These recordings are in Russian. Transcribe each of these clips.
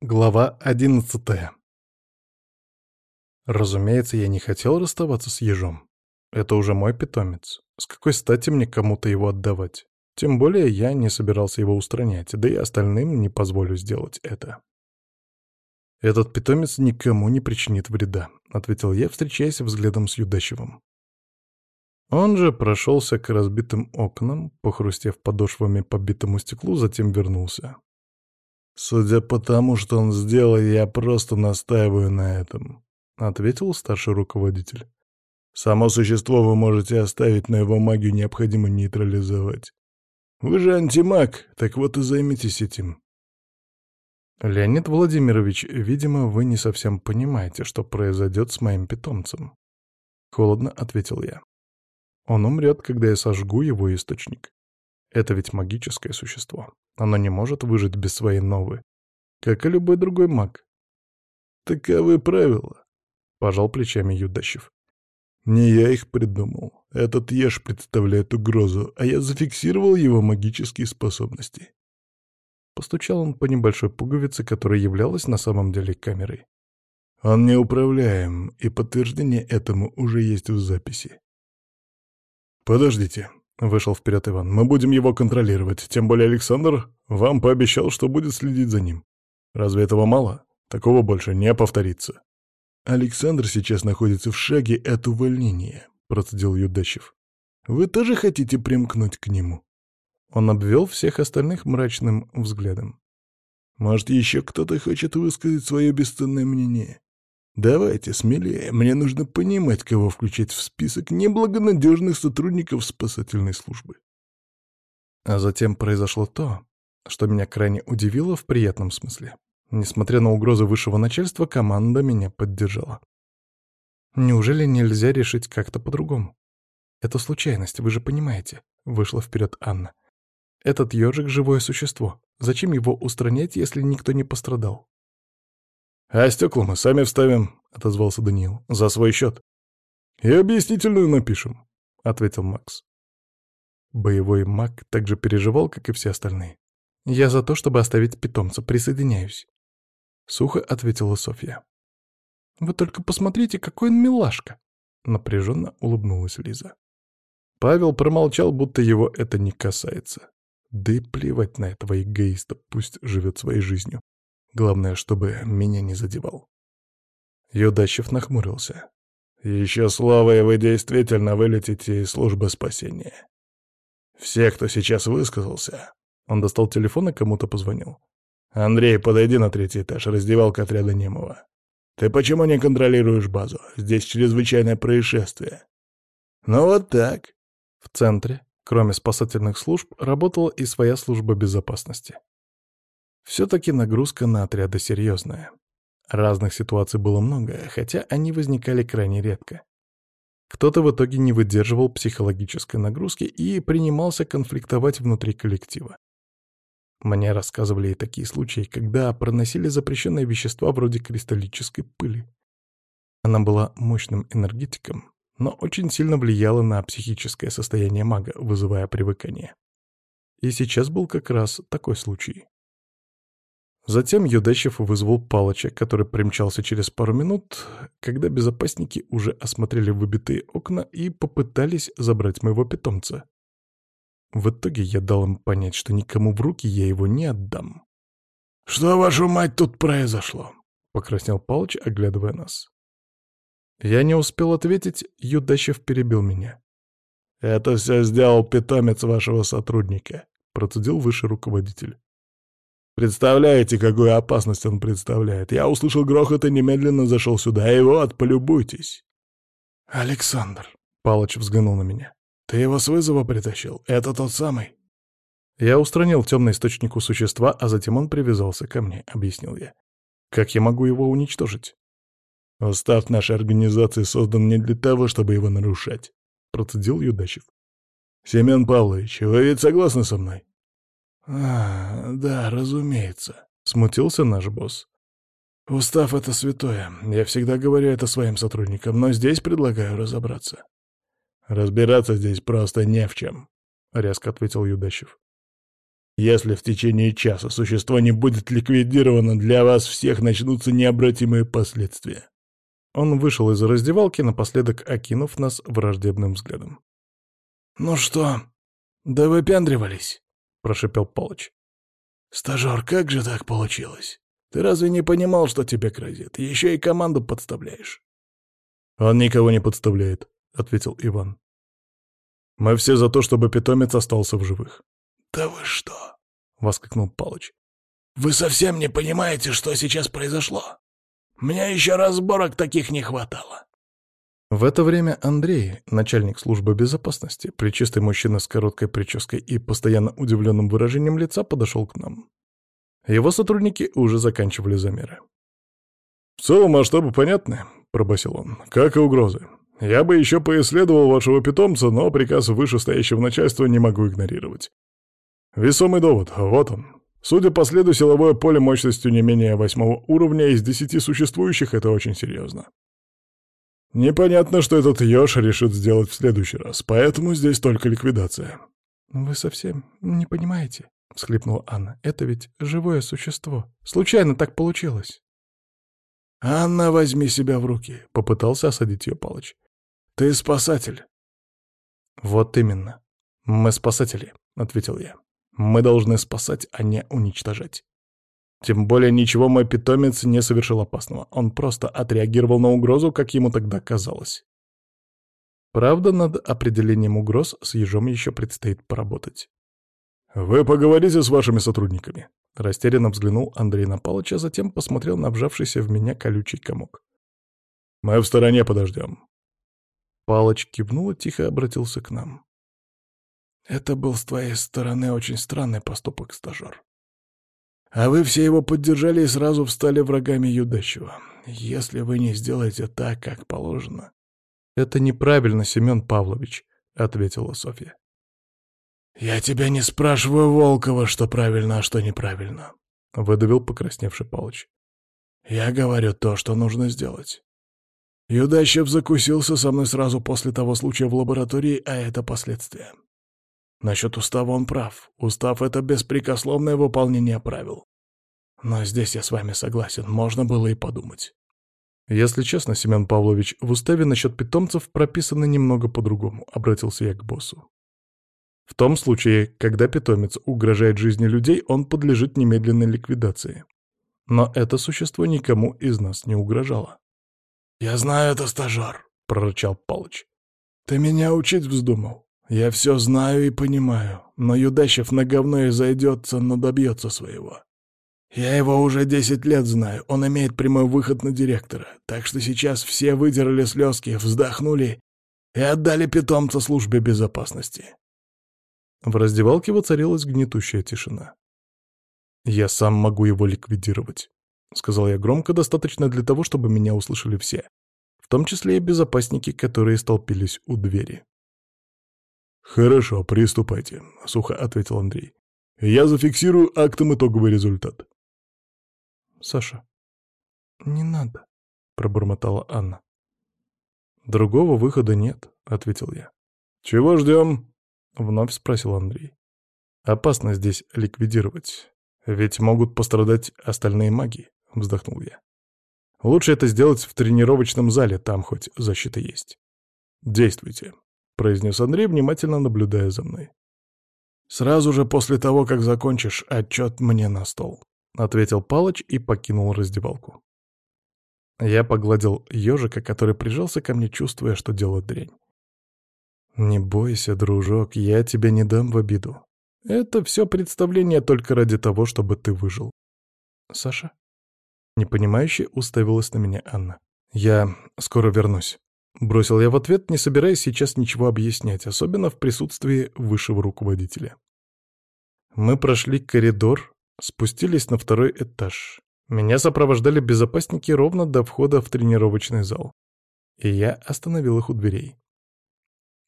Глава 11 Разумеется, я не хотел расставаться с ежом. Это уже мой питомец. С какой стати мне кому-то его отдавать? Тем более я не собирался его устранять, да и остальным не позволю сделать это. «Этот питомец никому не причинит вреда», — ответил я, встречаясь взглядом с Юдачевым. Он же прошелся к разбитым окнам, похрустев подошвами по битому стеклу, затем вернулся. «Судя по тому, что он сделал, я просто настаиваю на этом», — ответил старший руководитель. «Само существо вы можете оставить, но его магию необходимо нейтрализовать. Вы же антимаг, так вот и займитесь этим». «Леонид Владимирович, видимо, вы не совсем понимаете, что произойдет с моим питомцем», — холодно ответил я. «Он умрет, когда я сожгу его источник. Это ведь магическое существо. Оно не может выжить без своей новой, как и любой другой маг. Таковы правила, — пожал плечами Юдащев. Не я их придумал. Этот еж представляет угрозу, а я зафиксировал его магические способности. Постучал он по небольшой пуговице, которая являлась на самом деле камерой. Он неуправляем, и подтверждение этому уже есть в записи. «Подождите», Вышел вперед Иван. «Мы будем его контролировать, тем более Александр вам пообещал, что будет следить за ним. Разве этого мало? Такого больше не повторится». «Александр сейчас находится в шаге от увольнения», — процедил Юдачев. «Вы тоже хотите примкнуть к нему?» Он обвел всех остальных мрачным взглядом. «Может, еще кто-то хочет высказать свое бесценное мнение? Давайте смелее. Мне нужно понимать, кого включать в список неблагонадежных сотрудников спасательной службы. А затем произошло то, что меня крайне удивило в приятном смысле. Несмотря на угрозы высшего начальства, команда меня поддержала. Неужели нельзя решить как-то по-другому? Это случайность, вы же понимаете, вышла вперед Анна. Этот ежик — живое существо. Зачем его устранять, если никто не пострадал? «А стекла мы сами вставим», — отозвался Даниил, — «за свой счет». «И объяснительную напишем», — ответил Макс. Боевой маг также переживал, как и все остальные. «Я за то, чтобы оставить питомца, присоединяюсь», — сухо ответила Софья. «Вы только посмотрите, какой он милашка!» — напряженно улыбнулась Лиза. Павел промолчал, будто его это не касается. Да и плевать на этого эгоиста, пусть живет своей жизнью. Главное, чтобы меня не задевал. Юдачев нахмурился. «Еще и вы действительно вылетите из службы спасения. Все, кто сейчас высказался...» Он достал телефон и кому-то позвонил. «Андрей, подойди на третий этаж, раздевалка отряда Немова. Ты почему не контролируешь базу? Здесь чрезвычайное происшествие». «Ну вот так». В центре, кроме спасательных служб, работала и своя служба безопасности. Все-таки нагрузка на отряды серьезная. Разных ситуаций было много, хотя они возникали крайне редко. Кто-то в итоге не выдерживал психологической нагрузки и принимался конфликтовать внутри коллектива. Мне рассказывали и такие случаи, когда проносили запрещенные вещества вроде кристаллической пыли. Она была мощным энергетиком, но очень сильно влияла на психическое состояние мага, вызывая привыкание. И сейчас был как раз такой случай. Затем Юдачев вызвал Палыча, который примчался через пару минут, когда безопасники уже осмотрели выбитые окна и попытались забрать моего питомца. В итоге я дал им понять, что никому в руки я его не отдам. «Что, вашу мать, тут произошло?» — покраснел Палыч, оглядывая нас. Я не успел ответить, Юдачев перебил меня. «Это все сделал питомец вашего сотрудника», — процедил высший руководитель. Представляете, какую опасность он представляет? Я услышал грохот и немедленно зашел сюда, Его отполюбуйтесь, «Александр», — Палыч взглянул на меня, — «ты его с вызова притащил? Это тот самый?» Я устранил темный источник у существа, а затем он привязался ко мне, — объяснил я. «Как я могу его уничтожить?» «Устав нашей организации создан не для того, чтобы его нарушать», — процедил Юдачев. «Семен Павлович, вы ведь согласны со мной?» А, да, разумеется», — смутился наш босс. «Устав — это святое. Я всегда говорю это своим сотрудникам, но здесь предлагаю разобраться». «Разбираться здесь просто не в чем», — резко ответил Юдачев. «Если в течение часа существо не будет ликвидировано, для вас всех начнутся необратимые последствия». Он вышел из раздевалки, напоследок окинув нас враждебным взглядом. «Ну что, да выпендривались?» прошипел Полыч. «Стажер, как же так получилось? Ты разве не понимал, что тебе грозит? Еще и команду подставляешь». «Он «А никого не подставляет», — ответил Иван. «Мы все за то, чтобы питомец остался в живых». «Да вы что?» — воскликнул Палыч. «Вы совсем не понимаете, что сейчас произошло? Мне еще разборок таких не хватало. В это время Андрей, начальник службы безопасности, причистый мужчина с короткой прической и постоянно удивленным выражением лица, подошел к нам. Его сотрудники уже заканчивали замеры. «В целом масштабы понятны», — пробасил он, — «как и угрозы. Я бы еще поисследовал вашего питомца, но приказ вышестоящего начальства не могу игнорировать. Весомый довод, вот он. Судя по следу, силовое поле мощностью не менее восьмого уровня из десяти существующих — это очень серьезно. Непонятно, что этот еж решит сделать в следующий раз, поэтому здесь только ликвидация. «Вы совсем не понимаете», — всхлипнула Анна. «Это ведь живое существо. Случайно так получилось». «Анна, возьми себя в руки», — попытался осадить ее Палыч. «Ты спасатель». «Вот именно. Мы спасатели», — ответил я. «Мы должны спасать, а не уничтожать. Тем более ничего мой питомец не совершил опасного. Он просто отреагировал на угрозу, как ему тогда казалось. Правда, над определением угроз с ежом еще предстоит поработать. «Вы поговорите с вашими сотрудниками», — растерянно взглянул Андрей на Палыча, затем посмотрел на вжавшийся в меня колючий комок. «Мы в стороне подождем». Палыч кивнул и тихо обратился к нам. «Это был с твоей стороны очень странный поступок, стажер. А вы все его поддержали и сразу встали врагами Юдачева. Если вы не сделаете так, как положено... — Это неправильно, Семен Павлович, — ответила Софья. — Я тебя не спрашиваю, Волкова, что правильно, а что неправильно, — выдавил покрасневший Палыч. — Я говорю то, что нужно сделать. Юдачев закусился со мной сразу после того случая в лаборатории, а это последствия. Насчет устава он прав. Устав — это беспрекословное выполнение правил. Но здесь я с вами согласен, можно было и подумать. Если честно, Семен Павлович, в уставе насчет питомцев прописано немного по-другому, обратился я к боссу. В том случае, когда питомец угрожает жизни людей, он подлежит немедленной ликвидации. Но это существо никому из нас не угрожало. «Я знаю это, стажер», — прорычал Палыч. «Ты меня учить вздумал. Я все знаю и понимаю, но Юдащев на говно и зайдется, но добьется своего. Я его уже десять лет знаю, он имеет прямой выход на директора, так что сейчас все выдерли слезки, вздохнули и отдали питомца службе безопасности. В раздевалке воцарилась гнетущая тишина. «Я сам могу его ликвидировать», — сказал я громко, достаточно для того, чтобы меня услышали все, в том числе и безопасники, которые столпились у двери. «Хорошо, приступайте», — сухо ответил Андрей. «Я зафиксирую актом итоговый результат». «Саша, не надо», — пробормотала Анна. «Другого выхода нет», — ответил я. «Чего ждем?» — вновь спросил Андрей. «Опасно здесь ликвидировать, ведь могут пострадать остальные маги», — вздохнул я. «Лучше это сделать в тренировочном зале, там хоть защита есть. Действуйте» произнес Андрей, внимательно наблюдая за мной. «Сразу же после того, как закончишь, отчет мне на стол», — ответил Палыч и покинул раздевалку. Я погладил ежика, который прижался ко мне, чувствуя, что дело дрянь. «Не бойся, дружок, я тебя не дам в обиду. Это все представление только ради того, чтобы ты выжил». «Саша?» Непонимающе уставилась на меня Анна. «Я скоро вернусь». Бросил я в ответ, не собираясь сейчас ничего объяснять, особенно в присутствии высшего руководителя. Мы прошли коридор, спустились на второй этаж. Меня сопровождали безопасники ровно до входа в тренировочный зал. И я остановил их у дверей.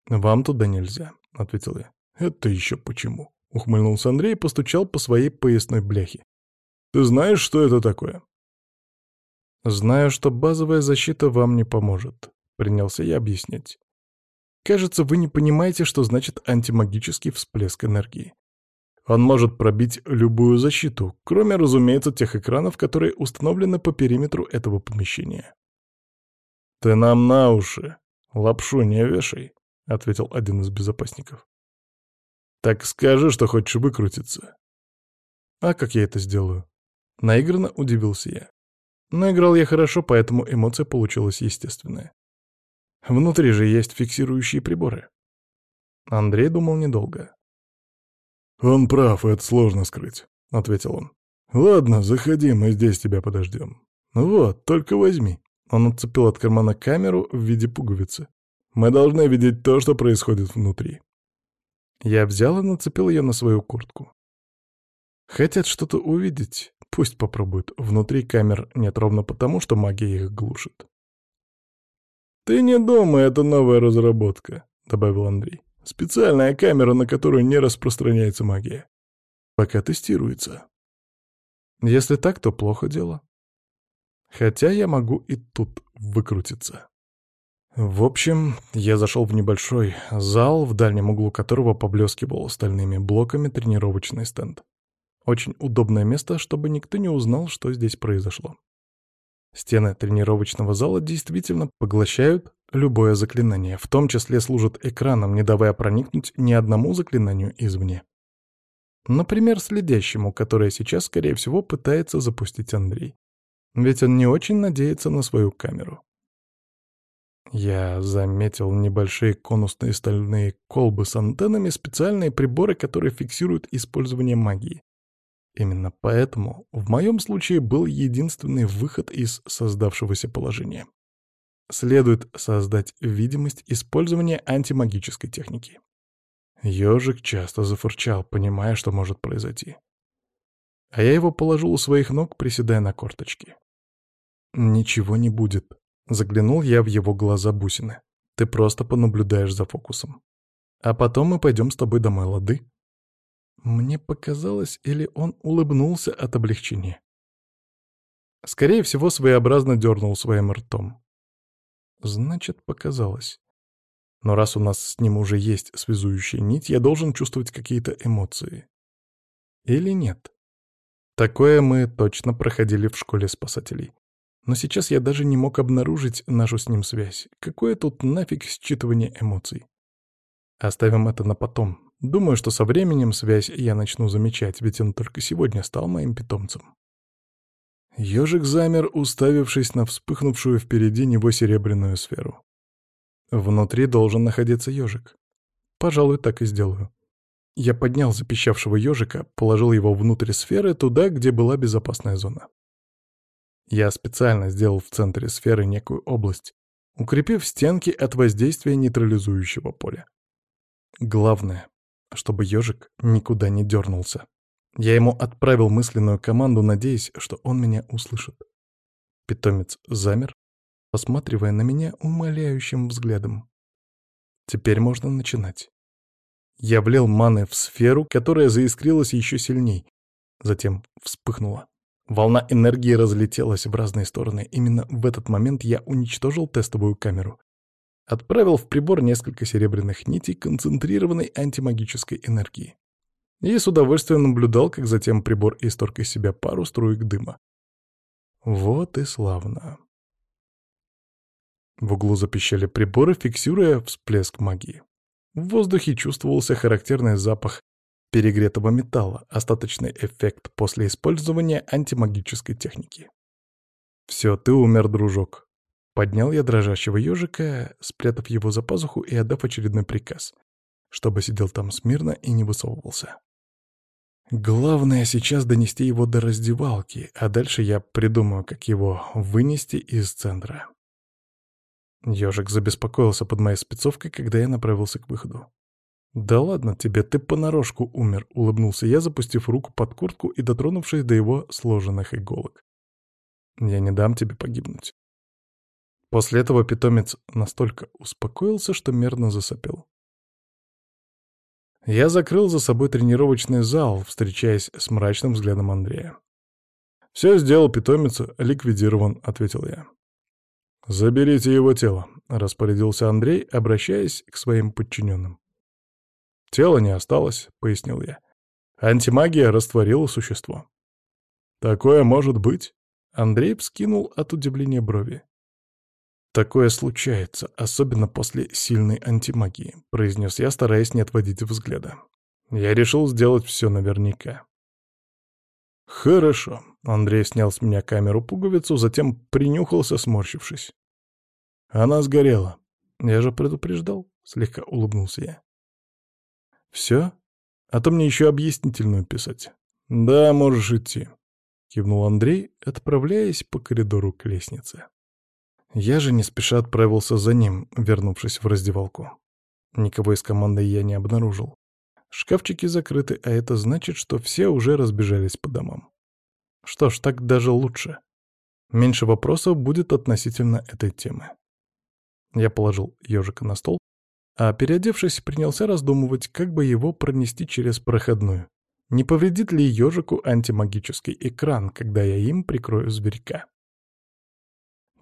«Вам туда нельзя», — ответил я. «Это еще почему?» — ухмыльнулся Андрей и постучал по своей поясной бляхе. «Ты знаешь, что это такое?» «Знаю, что базовая защита вам не поможет», принялся я объяснять. Кажется, вы не понимаете, что значит антимагический всплеск энергии. Он может пробить любую защиту, кроме, разумеется, тех экранов, которые установлены по периметру этого помещения. «Ты нам на уши! Лапшу не вешай!» — ответил один из безопасников. «Так скажи, что хочешь выкрутиться». «А как я это сделаю?» Наигранно удивился я. Но играл я хорошо, поэтому эмоция получилась естественная. Внутри же есть фиксирующие приборы. Андрей думал недолго. «Он прав, это сложно скрыть», — ответил он. «Ладно, заходи, мы здесь тебя подождем. Вот, только возьми». Он отцепил от кармана камеру в виде пуговицы. «Мы должны видеть то, что происходит внутри». Я взял и нацепил ее на свою куртку. Хотят что-то увидеть? Пусть попробуют. Внутри камер нет ровно потому, что магия их глушит. «Ты не думай, это новая разработка», — добавил Андрей. «Специальная камера, на которую не распространяется магия. Пока тестируется». «Если так, то плохо дело. Хотя я могу и тут выкрутиться». В общем, я зашел в небольшой зал, в дальнем углу которого поблескивал стальными блоками тренировочный стенд. Очень удобное место, чтобы никто не узнал, что здесь произошло. Стены тренировочного зала действительно поглощают любое заклинание, в том числе служат экраном, не давая проникнуть ни одному заклинанию извне. Например, следящему, которое сейчас, скорее всего, пытается запустить Андрей. Ведь он не очень надеется на свою камеру. Я заметил небольшие конусные стальные колбы с антеннами, специальные приборы, которые фиксируют использование магии. Именно поэтому в моем случае был единственный выход из создавшегося положения. Следует создать видимость использования антимагической техники. Ёжик часто зафурчал, понимая, что может произойти. А я его положил у своих ног, приседая на корточки. «Ничего не будет», — заглянул я в его глаза бусины. «Ты просто понаблюдаешь за фокусом. А потом мы пойдем с тобой домой, лады?» Мне показалось, или он улыбнулся от облегчения. Скорее всего, своеобразно дернул своим ртом. Значит, показалось. Но раз у нас с ним уже есть связующая нить, я должен чувствовать какие-то эмоции. Или нет? Такое мы точно проходили в школе спасателей. Но сейчас я даже не мог обнаружить нашу с ним связь. Какое тут нафиг считывание эмоций? Оставим это на потом, Думаю, что со временем связь я начну замечать, ведь он только сегодня стал моим питомцем. Ёжик замер, уставившись на вспыхнувшую впереди него серебряную сферу. Внутри должен находиться ёжик. Пожалуй, так и сделаю. Я поднял запищавшего ежика, положил его внутрь сферы, туда, где была безопасная зона. Я специально сделал в центре сферы некую область, укрепив стенки от воздействия нейтрализующего поля. Главное чтобы ежик никуда не дернулся. Я ему отправил мысленную команду, надеясь, что он меня услышит. Питомец замер, посматривая на меня умоляющим взглядом. Теперь можно начинать. Я влил маны в сферу, которая заискрилась еще сильней. Затем вспыхнула. Волна энергии разлетелась в разные стороны. Именно в этот момент я уничтожил тестовую камеру отправил в прибор несколько серебряных нитей концентрированной антимагической энергии. И с удовольствием наблюдал, как затем прибор исторг из себя пару струек дыма. Вот и славно. В углу запищали приборы, фиксируя всплеск магии. В воздухе чувствовался характерный запах перегретого металла, остаточный эффект после использования антимагической техники. «Все, ты умер, дружок», Поднял я дрожащего ежика, спрятав его за пазуху и отдав очередной приказ, чтобы сидел там смирно и не высовывался. Главное сейчас донести его до раздевалки, а дальше я придумаю, как его вынести из центра. Ежик забеспокоился под моей спецовкой, когда я направился к выходу. «Да ладно тебе, ты понарошку умер», — улыбнулся я, запустив руку под куртку и дотронувшись до его сложенных иголок. «Я не дам тебе погибнуть. После этого питомец настолько успокоился, что мерно засопел. Я закрыл за собой тренировочный зал, встречаясь с мрачным взглядом Андрея. «Все сделал питомец, ликвидирован», — ответил я. «Заберите его тело», — распорядился Андрей, обращаясь к своим подчиненным. «Тело не осталось», — пояснил я. «Антимагия растворила существо». «Такое может быть?» — Андрей вскинул от удивления брови. «Такое случается, особенно после сильной антимагии», — произнес я, стараясь не отводить взгляда. Я решил сделать все наверняка. «Хорошо», — Андрей снял с меня камеру-пуговицу, затем принюхался, сморщившись. «Она сгорела. Я же предупреждал», — слегка улыбнулся я. «Все? А то мне еще объяснительную писать». «Да, можешь идти», — кивнул Андрей, отправляясь по коридору к лестнице. Я же не спеша отправился за ним, вернувшись в раздевалку. Никого из команды я не обнаружил. Шкафчики закрыты, а это значит, что все уже разбежались по домам. Что ж, так даже лучше. Меньше вопросов будет относительно этой темы. Я положил ежика на стол, а, переодевшись, принялся раздумывать, как бы его пронести через проходную. Не повредит ли ежику антимагический экран, когда я им прикрою зверька?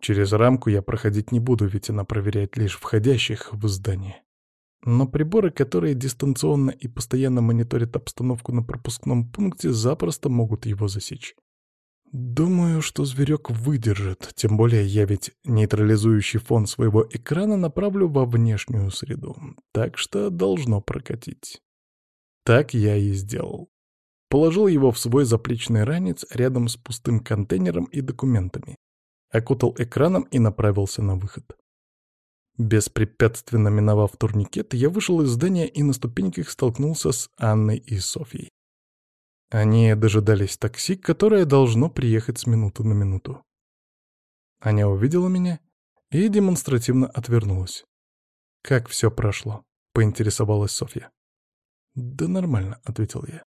Через рамку я проходить не буду, ведь она проверяет лишь входящих в здание. Но приборы, которые дистанционно и постоянно мониторят обстановку на пропускном пункте, запросто могут его засечь. Думаю, что зверек выдержит, тем более я ведь нейтрализующий фон своего экрана направлю во внешнюю среду, так что должно прокатить. Так я и сделал. Положил его в свой заплечный ранец рядом с пустым контейнером и документами окутал экраном и направился на выход. Беспрепятственно миновав турникет, я вышел из здания и на ступеньках столкнулся с Анной и Софьей. Они дожидались такси, которое должно приехать с минуты на минуту. Аня увидела меня и демонстративно отвернулась. «Как все прошло?» — поинтересовалась Софья. «Да нормально», — ответил я.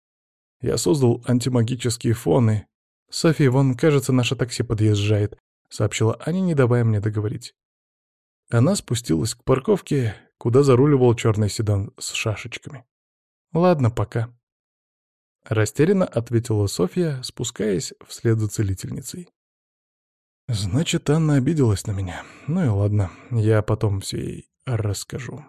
«Я создал антимагические фоны. Софья, вон, кажется, наше такси подъезжает. — сообщила Аня, не давая мне договорить. Она спустилась к парковке, куда заруливал черный седан с шашечками. «Ладно, пока», — растерянно ответила Софья, спускаясь вслед за целительницей. «Значит, Анна обиделась на меня. Ну и ладно, я потом все ей расскажу.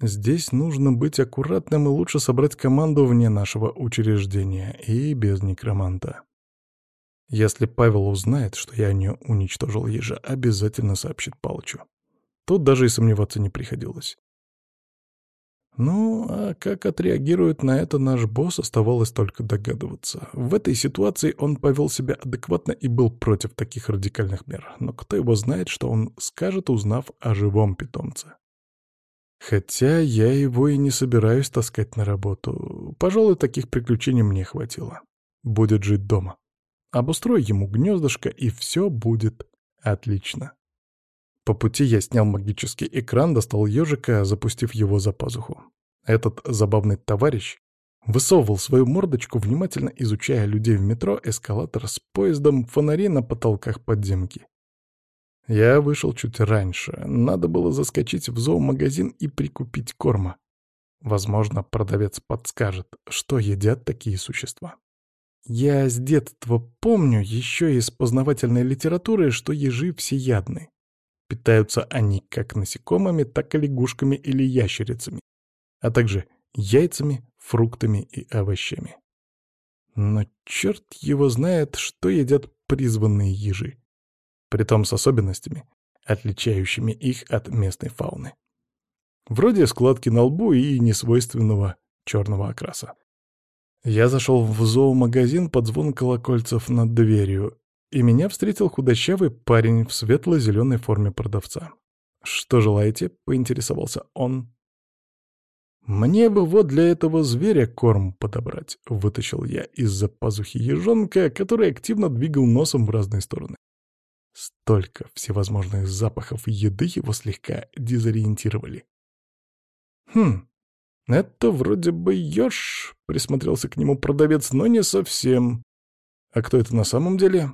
Здесь нужно быть аккуратным и лучше собрать команду вне нашего учреждения и без некроманта». Если Павел узнает, что я не уничтожил ежа, обязательно сообщит Палычу. Тут даже и сомневаться не приходилось. Ну, а как отреагирует на это наш босс, оставалось только догадываться. В этой ситуации он повел себя адекватно и был против таких радикальных мер. Но кто его знает, что он скажет, узнав о живом питомце. Хотя я его и не собираюсь таскать на работу. Пожалуй, таких приключений мне хватило. Будет жить дома. Обустрой ему гнездышко, и все будет отлично. По пути я снял магический экран, достал ежика, запустив его за пазуху. Этот забавный товарищ высовывал свою мордочку, внимательно изучая людей в метро, эскалатор с поездом, фонари на потолках подземки. Я вышел чуть раньше. Надо было заскочить в зоомагазин и прикупить корма. Возможно, продавец подскажет, что едят такие существа. Я с детства помню еще из познавательной литературы, что ежи всеядны. Питаются они как насекомыми, так и лягушками или ящерицами, а также яйцами, фруктами и овощами. Но черт его знает, что едят призванные ежи. Притом с особенностями, отличающими их от местной фауны. Вроде складки на лбу и несвойственного черного окраса. Я зашел в зоомагазин под звон колокольцев над дверью, и меня встретил худощавый парень в светло-зеленой форме продавца. «Что желаете?» — поинтересовался он. «Мне бы вот для этого зверя корм подобрать», — вытащил я из-за пазухи ежонка, который активно двигал носом в разные стороны. Столько всевозможных запахов еды его слегка дезориентировали. «Хм, «Это вроде бы еж», — присмотрелся к нему продавец, но не совсем. «А кто это на самом деле?»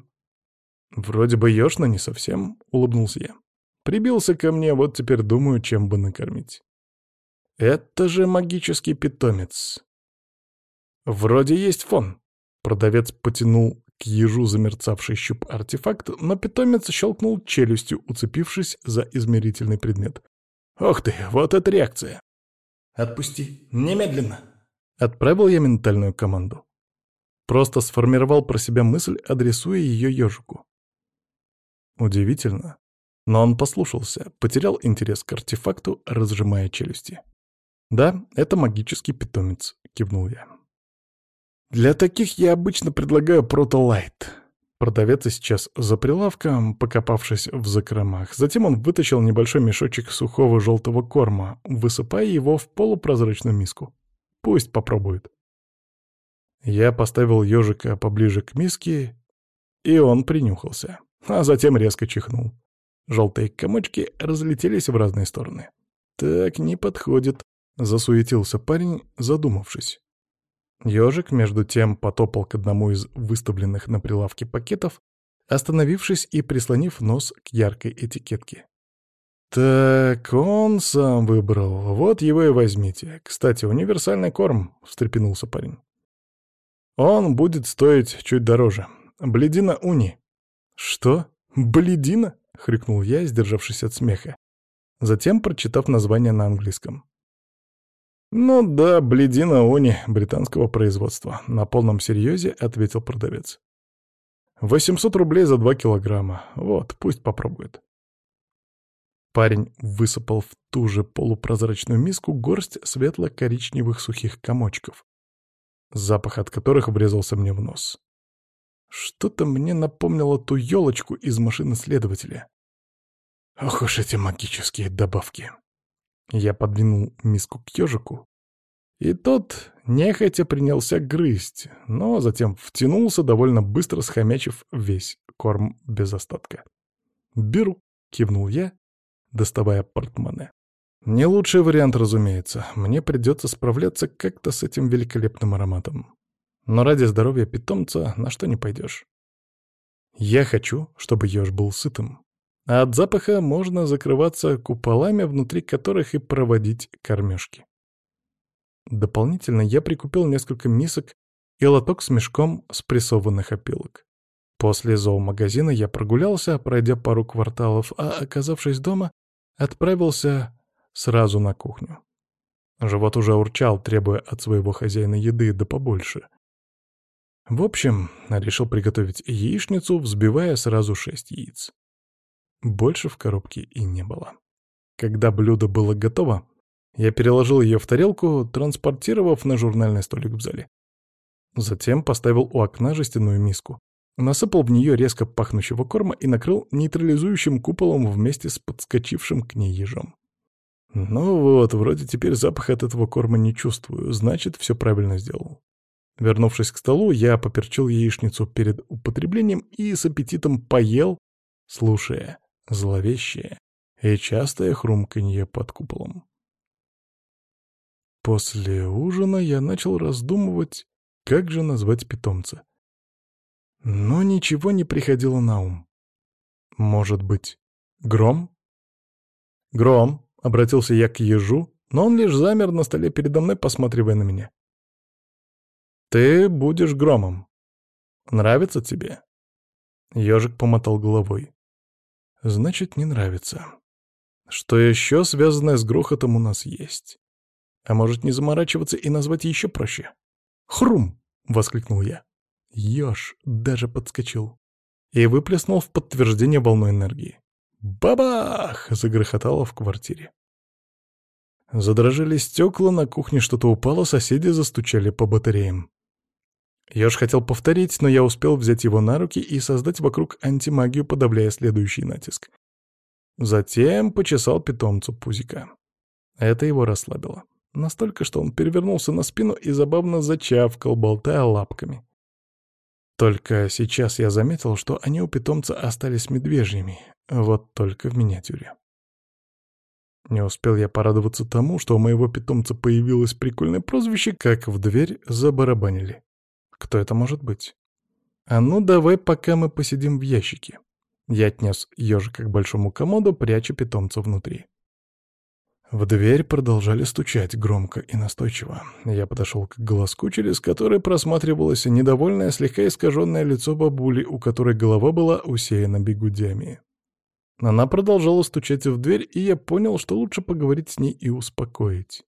«Вроде бы еж, но не совсем», — улыбнулся я. «Прибился ко мне, вот теперь думаю, чем бы накормить». «Это же магический питомец». «Вроде есть фон». Продавец потянул к ежу замерцавший щуп артефакт, но питомец щелкнул челюстью, уцепившись за измерительный предмет. «Ох ты, вот это реакция!» Отпусти. Немедленно. Отправил я ментальную команду. Просто сформировал про себя мысль, адресуя ее ежику. Удивительно. Но он послушался, потерял интерес к артефакту, разжимая челюсти. «Да, это магический питомец», — кивнул я. «Для таких я обычно предлагаю протолайт», Продавец сейчас за прилавком, покопавшись в закромах. Затем он вытащил небольшой мешочек сухого желтого корма, высыпая его в полупрозрачную миску. Пусть попробует. Я поставил ежика поближе к миске, и он принюхался, а затем резко чихнул. Желтые комочки разлетелись в разные стороны. «Так не подходит», — засуетился парень, задумавшись. Ёжик, между тем, потопал к одному из выставленных на прилавке пакетов, остановившись и прислонив нос к яркой этикетке. «Так он сам выбрал. Вот его и возьмите. Кстати, универсальный корм», — встрепенулся парень. «Он будет стоить чуть дороже. Бледина уни». «Что? Бледина?» — хрикнул я, сдержавшись от смеха. Затем прочитав название на английском. «Ну да, бледина они британского производства», — на полном серьезе ответил продавец. «800 рублей за 2 килограмма. Вот, пусть попробует». Парень высыпал в ту же полупрозрачную миску горсть светло-коричневых сухих комочков, запах от которых врезался мне в нос. Что-то мне напомнило ту елочку из машины следователя. Ох уж эти магические добавки. Я подвинул миску к ежику, и тот нехотя принялся грызть, но затем втянулся, довольно быстро схомячив весь корм без остатка. «Беру», — кивнул я, доставая портмоне. «Не лучший вариант, разумеется. Мне придется справляться как-то с этим великолепным ароматом. Но ради здоровья питомца на что не пойдешь. Я хочу, чтобы еж был сытым а от запаха можно закрываться куполами, внутри которых и проводить кормежки. Дополнительно я прикупил несколько мисок и лоток с мешком спрессованных опилок. После зоомагазина я прогулялся, пройдя пару кварталов, а, оказавшись дома, отправился сразу на кухню. Живот уже урчал, требуя от своего хозяина еды да побольше. В общем, решил приготовить яичницу, взбивая сразу шесть яиц. Больше в коробке и не было. Когда блюдо было готово, я переложил ее в тарелку, транспортировав на журнальный столик в зале. Затем поставил у окна жестяную миску, насыпал в нее резко пахнущего корма и накрыл нейтрализующим куполом вместе с подскочившим к ней ежом. Ну вот, вроде теперь запах от этого корма не чувствую, значит, все правильно сделал. Вернувшись к столу, я поперчил яичницу перед употреблением и с аппетитом поел, слушая, зловещее и частое хрумканье под куполом. После ужина я начал раздумывать, как же назвать питомца. Но ничего не приходило на ум. Может быть, гром? «Гром!» — обратился я к ежу, но он лишь замер на столе передо мной, посматривая на меня. «Ты будешь громом. Нравится тебе?» Ежик помотал головой. Значит, не нравится. Что еще связанное с грохотом у нас есть? А может, не заморачиваться и назвать еще проще? «Хрум!» — воскликнул я. Ёж даже подскочил и выплеснул в подтверждение волну энергии. «Бабах!» — загрохотало в квартире. Задрожали стекла, на кухне что-то упало, соседи застучали по батареям. Я уж хотел повторить, но я успел взять его на руки и создать вокруг антимагию, подавляя следующий натиск. Затем почесал питомцу пузика. Это его расслабило. Настолько, что он перевернулся на спину и забавно зачавкал, болтая лапками. Только сейчас я заметил, что они у питомца остались медвежьими, вот только в миниатюре. Не успел я порадоваться тому, что у моего питомца появилось прикольное прозвище, как в дверь забарабанили. Кто это может быть? А ну давай пока мы посидим в ящике. Я отнес ежика к большому комоду, пряча питомца внутри. В дверь продолжали стучать громко и настойчиво. Я подошел к глазку, через который просматривалось недовольное, слегка искаженное лицо бабули, у которой голова была усеяна бигудями. Она продолжала стучать в дверь, и я понял, что лучше поговорить с ней и успокоить.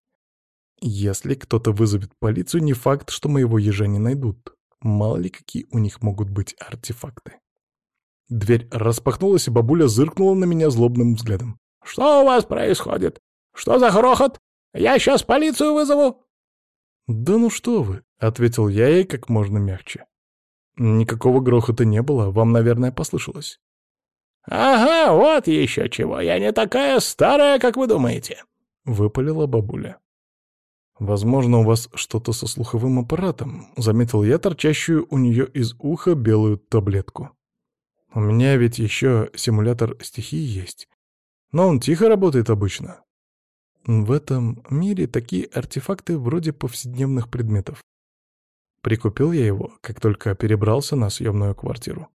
Если кто-то вызовет полицию, не факт, что моего ежа не найдут. Мало ли какие у них могут быть артефакты. Дверь распахнулась, и бабуля зыркнула на меня злобным взглядом. «Что у вас происходит? Что за грохот? Я сейчас полицию вызову!» «Да ну что вы!» — ответил я ей как можно мягче. «Никакого грохота не было, вам, наверное, послышалось». «Ага, вот еще чего, я не такая старая, как вы думаете!» — выпалила бабуля. «Возможно, у вас что-то со слуховым аппаратом», — заметил я торчащую у нее из уха белую таблетку. «У меня ведь еще симулятор стихии есть, но он тихо работает обычно». В этом мире такие артефакты вроде повседневных предметов. Прикупил я его, как только перебрался на съемную квартиру.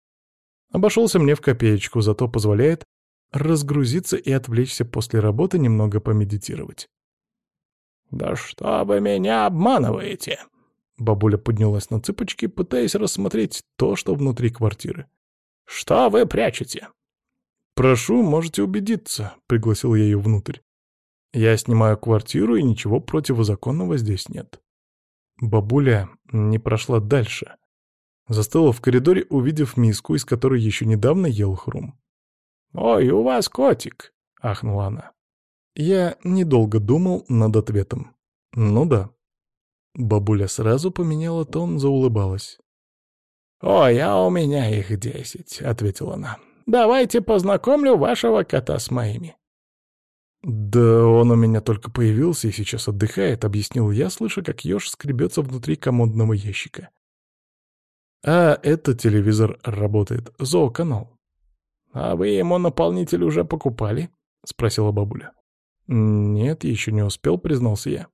Обошелся мне в копеечку, зато позволяет разгрузиться и отвлечься после работы немного помедитировать. «Да что вы меня обманываете?» Бабуля поднялась на цыпочки, пытаясь рассмотреть то, что внутри квартиры. «Что вы прячете?» «Прошу, можете убедиться», — пригласил я ее внутрь. «Я снимаю квартиру, и ничего противозаконного здесь нет». Бабуля не прошла дальше. Застыла в коридоре, увидев миску, из которой еще недавно ел хрум. «Ой, у вас котик!» — ахнула она. Я недолго думал над ответом. «Ну да». Бабуля сразу поменяла тон, заулыбалась. О, я а у меня их десять», — ответила она. «Давайте познакомлю вашего кота с моими». «Да он у меня только появился и сейчас отдыхает», — объяснил я, слыша, как еж скребется внутри комодного ящика. «А это телевизор работает, зооканал». «А вы ему наполнитель уже покупали?» — спросила бабуля. «Нет, еще не успел», — признался я.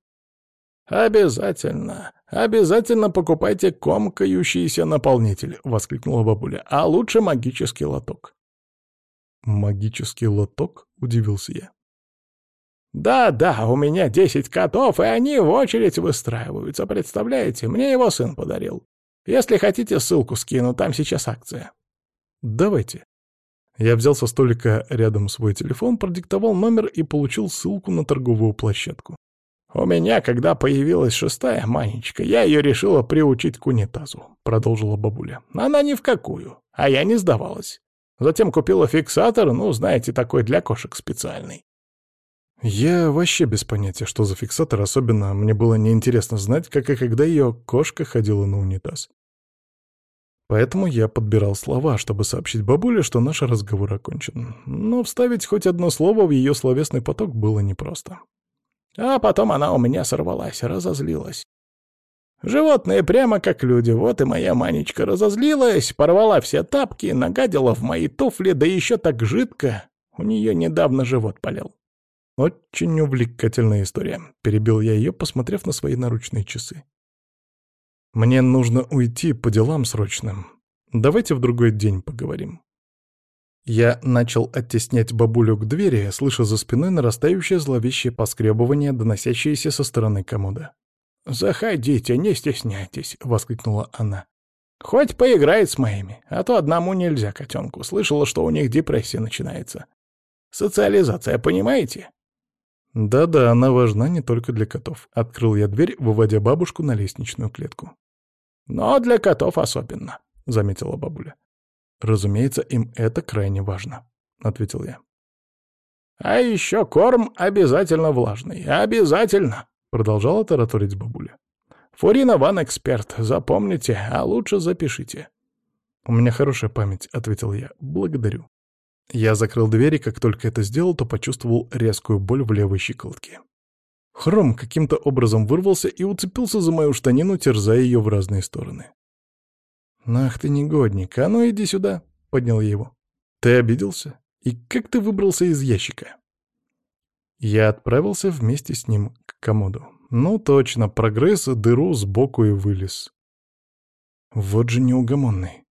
«Обязательно, обязательно покупайте комкающийся наполнитель», — воскликнула бабуля, «а лучше магический лоток». «Магический лоток?» — удивился я. «Да-да, у меня десять котов, и они в очередь выстраиваются, представляете? Мне его сын подарил. Если хотите, ссылку скину, там сейчас акция». «Давайте», я взял со столика рядом свой телефон, продиктовал номер и получил ссылку на торговую площадку. «У меня, когда появилась шестая Манечка, я ее решила приучить к унитазу», — продолжила бабуля. «Она ни в какую, а я не сдавалась. Затем купила фиксатор, ну, знаете, такой для кошек специальный. Я вообще без понятия, что за фиксатор, особенно мне было неинтересно знать, как и когда ее кошка ходила на унитаз. Поэтому я подбирал слова, чтобы сообщить бабуле, что наш разговор окончен. Но вставить хоть одно слово в ее словесный поток было непросто. А потом она у меня сорвалась, разозлилась. Животные прямо как люди, вот и моя Манечка разозлилась, порвала все тапки, нагадила в мои туфли, да еще так жидко. У нее недавно живот болел. «Очень увлекательная история», — перебил я ее, посмотрев на свои наручные часы. Мне нужно уйти по делам срочным. Давайте в другой день поговорим. Я начал оттеснять бабулю к двери, слыша за спиной нарастающее зловещее поскребывание, доносящееся со стороны комода. «Заходите, не стесняйтесь», — воскликнула она. «Хоть поиграет с моими, а то одному нельзя котенку. Слышала, что у них депрессия начинается. Социализация, понимаете?» Да-да, она важна не только для котов. Открыл я дверь, выводя бабушку на лестничную клетку. Но для котов особенно, заметила бабуля. Разумеется, им это крайне важно, ответил я. А еще корм обязательно влажный. Обязательно, продолжала тараторить бабуля. Фурина ван эксперт, запомните, а лучше запишите. У меня хорошая память, ответил я. Благодарю. Я закрыл дверь, и как только это сделал, то почувствовал резкую боль в левой щиколотке. Хром каким-то образом вырвался и уцепился за мою штанину, терзая ее в разные стороны. «Ах ты негодник, а ну иди сюда!» — поднял я его. «Ты обиделся? И как ты выбрался из ящика?» Я отправился вместе с ним к комоду. Ну точно, прогресс дыру сбоку и вылез. Вот же неугомонный.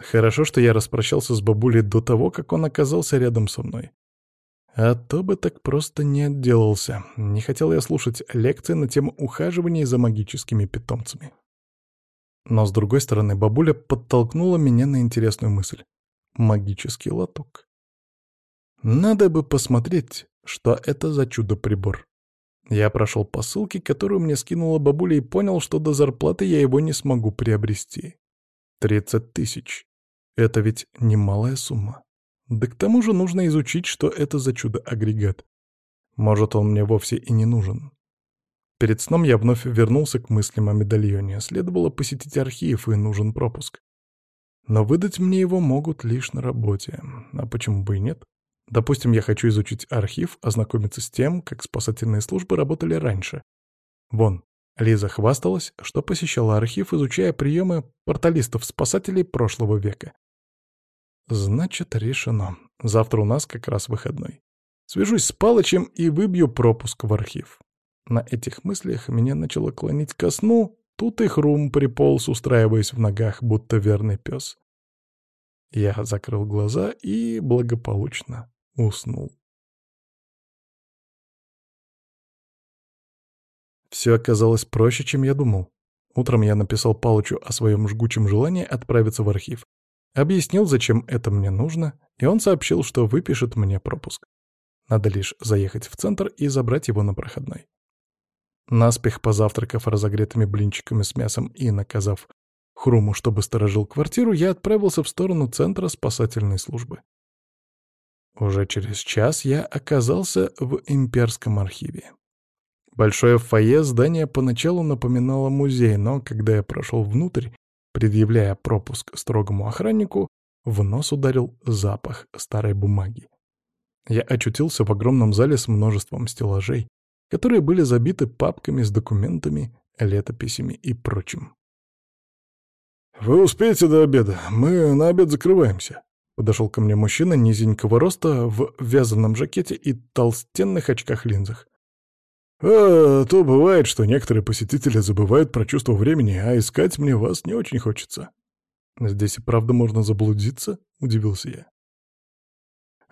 Хорошо, что я распрощался с бабулей до того, как он оказался рядом со мной. А то бы так просто не отделался. Не хотел я слушать лекции на тему ухаживания за магическими питомцами. Но, с другой стороны, бабуля подтолкнула меня на интересную мысль. Магический лоток. Надо бы посмотреть, что это за чудо-прибор. Я прошел по ссылке, которую мне скинула бабуля, и понял, что до зарплаты я его не смогу приобрести. Тридцать тысяч. Это ведь немалая сумма. Да к тому же нужно изучить, что это за чудо-агрегат. Может, он мне вовсе и не нужен. Перед сном я вновь вернулся к мыслям о медальоне. Следовало посетить архив, и нужен пропуск. Но выдать мне его могут лишь на работе. А почему бы и нет? Допустим, я хочу изучить архив, ознакомиться с тем, как спасательные службы работали раньше. Вон, Лиза хвасталась, что посещала архив, изучая приемы порталистов-спасателей прошлого века. «Значит, решено. Завтра у нас как раз выходной. Свяжусь с Палычем и выбью пропуск в архив». На этих мыслях меня начало клонить ко сну, тут их рум приполз, устраиваясь в ногах, будто верный пес. Я закрыл глаза и благополучно уснул. Все оказалось проще, чем я думал. Утром я написал Палычу о своем жгучем желании отправиться в архив. Объяснил, зачем это мне нужно, и он сообщил, что выпишет мне пропуск. Надо лишь заехать в центр и забрать его на проходной. Наспех позавтракав разогретыми блинчиками с мясом и наказав Хруму, чтобы сторожил квартиру, я отправился в сторону центра спасательной службы. Уже через час я оказался в имперском архиве. Большое фойе здание поначалу напоминало музей, но когда я прошел внутрь, предъявляя пропуск строгому охраннику, в нос ударил запах старой бумаги. Я очутился в огромном зале с множеством стеллажей, которые были забиты папками с документами, летописями и прочим. «Вы успеете до обеда? Мы на обед закрываемся», Подошел ко мне мужчина низенького роста в вязаном жакете и толстенных очках-линзах. «А то бывает, что некоторые посетители забывают про чувство времени, а искать мне вас не очень хочется». «Здесь и правда можно заблудиться?» — удивился я.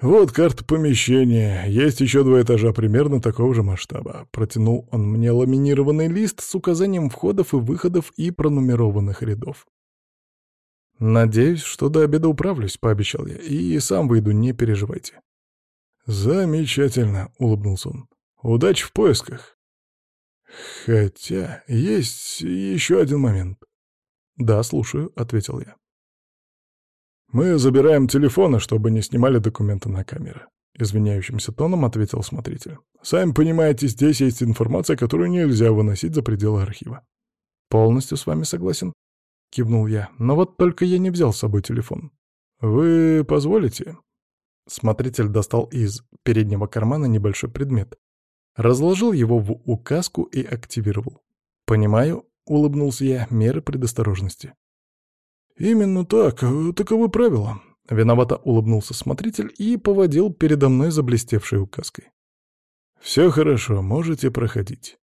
«Вот карта помещения. Есть еще два этажа примерно такого же масштаба». Протянул он мне ламинированный лист Удачи в поисках. Хотя есть еще один момент. Да, слушаю, ответил я. Мы забираем телефоны, чтобы не снимали документы на камеры. Извиняющимся тоном ответил смотритель. «Сами понимаете, здесь есть информация, которую нельзя выносить за пределы архива». «Полностью с вами согласен», — кивнул я. «Но вот только я не взял с собой телефон». «Вы позволите?» Смотритель достал из переднего кармана небольшой предмет, разложил его в указку и активировал. «Понимаю», — улыбнулся я, — «меры предосторожности». «Именно так, э, таковы правила», — виновато улыбнулся смотритель и поводил передо мной заблестевшей указкой. «Все хорошо, можете проходить».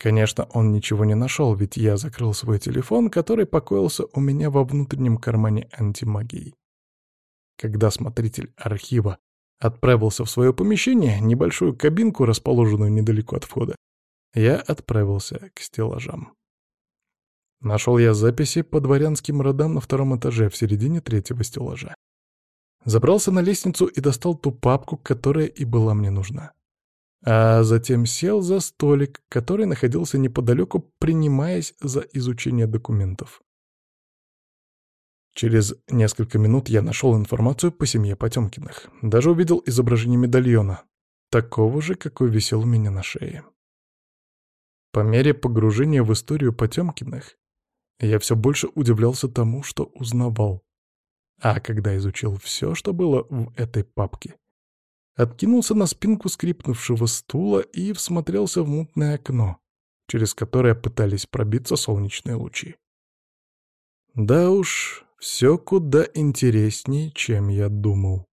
Конечно, он ничего не нашел, ведь я закрыл свой телефон, который покоился у меня во внутреннем кармане антимагии. Когда смотритель архива Отправился в свое помещение, небольшую кабинку, расположенную недалеко от входа. Я отправился к стеллажам. Нашел я записи по дворянским родам на втором этаже, в середине третьего стеллажа. Забрался на лестницу и достал ту папку, которая и была мне нужна. А затем сел за столик, который находился неподалеку, принимаясь за изучение документов. Через несколько минут я нашел информацию по семье Потемкиных. Даже увидел изображение медальона, такого же, какой висел у меня на шее. По мере погружения в историю Потемкиных, я все больше удивлялся тому, что узнавал. А когда изучил все, что было в этой папке, откинулся на спинку скрипнувшего стула и всмотрелся в мутное окно, через которое пытались пробиться солнечные лучи. Да уж, все куда интереснее, чем я думал.